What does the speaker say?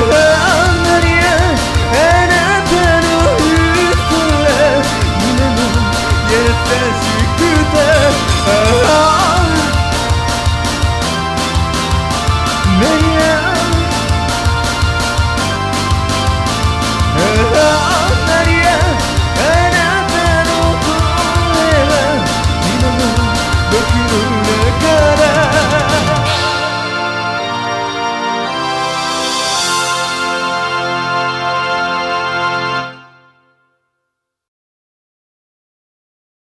Yeah.